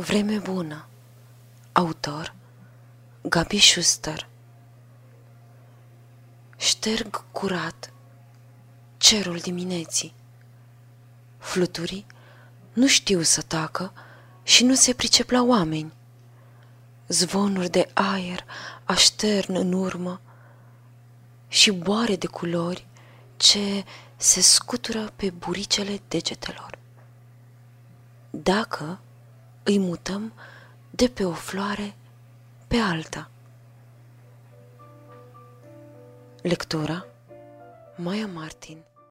Vreme bună Autor Gabi Schuster Șterg curat cerul dimineții. Fluturii nu știu să tacă și nu se pricep la oameni. Zvonuri de aer aștern în urmă și boare de culori ce se scutură pe buricele degetelor. Dacă îi mutăm de pe o floare pe alta. Lectura Maya Martin